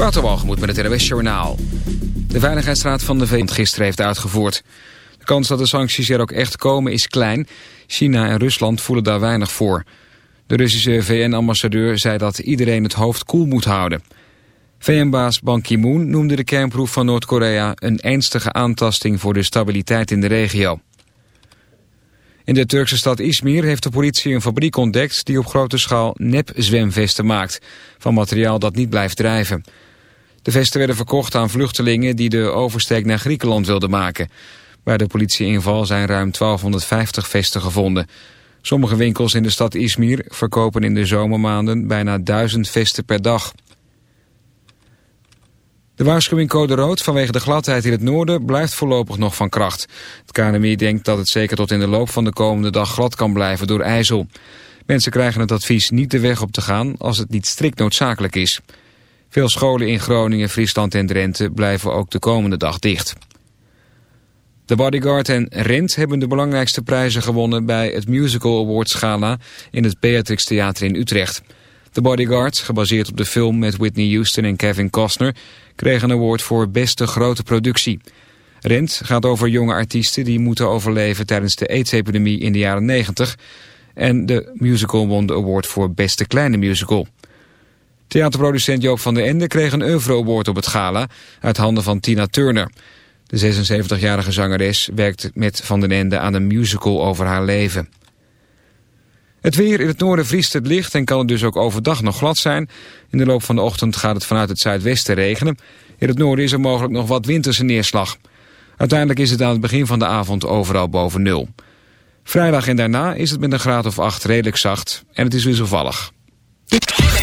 Waterwalgemoed met het NWS Journaal. De Veiligheidsraad van de VN gisteren heeft uitgevoerd. De kans dat de sancties er ook echt komen is klein. China en Rusland voelen daar weinig voor. De Russische VN-ambassadeur zei dat iedereen het hoofd koel moet houden. VN-baas Ban Ki-moon noemde de kernproef van Noord-Korea... een ernstige aantasting voor de stabiliteit in de regio. In de Turkse stad Izmir heeft de politie een fabriek ontdekt... die op grote schaal nep-zwemvesten maakt... van materiaal dat niet blijft drijven. De vesten werden verkocht aan vluchtelingen... die de oversteek naar Griekenland wilden maken. Bij de politieinval zijn ruim 1250 vesten gevonden. Sommige winkels in de stad Izmir verkopen in de zomermaanden... bijna 1000 vesten per dag. De waarschuwing code rood vanwege de gladheid in het noorden blijft voorlopig nog van kracht. Het KNMI denkt dat het zeker tot in de loop van de komende dag glad kan blijven door ijzel. Mensen krijgen het advies niet de weg op te gaan als het niet strikt noodzakelijk is. Veel scholen in Groningen, Friesland en Drenthe blijven ook de komende dag dicht. De Bodyguard en Rent hebben de belangrijkste prijzen gewonnen bij het Musical Awards Gala in het Beatrix Theater in Utrecht. The Bodyguard, gebaseerd op de film met Whitney Houston en Kevin Costner, kreeg een award voor beste grote productie. Rent gaat over jonge artiesten die moeten overleven tijdens de AIDS-epidemie in de jaren 90. En de musical won de award voor beste kleine musical. Theaterproducent Joop van der Ende kreeg een Award op het gala uit handen van Tina Turner. De 76-jarige zangeres werkt met Van den Ende aan een musical over haar leven. Het weer in het noorden vriest het licht en kan het dus ook overdag nog glad zijn. In de loop van de ochtend gaat het vanuit het zuidwesten regenen. In het noorden is er mogelijk nog wat winterse neerslag. Uiteindelijk is het aan het begin van de avond overal boven nul. Vrijdag en daarna is het met een graad of acht redelijk zacht en het is wisselvallig.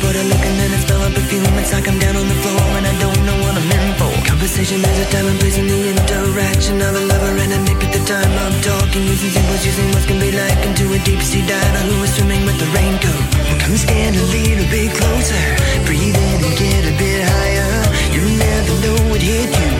I live for But I look and then I smell a perfume It's like I'm down on the floor and I don't know what I'm in for. Conversation, there's a time and place in the interaction Of a lover and a mate at the time I'm talking. Using symbols, using what can be like Into a deep sea diver who is swimming with the raincoat. Come stand a little bit closer. Breathe in and get a bit higher. You never know what hit you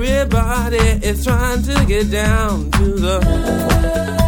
Everybody is trying to get down to the.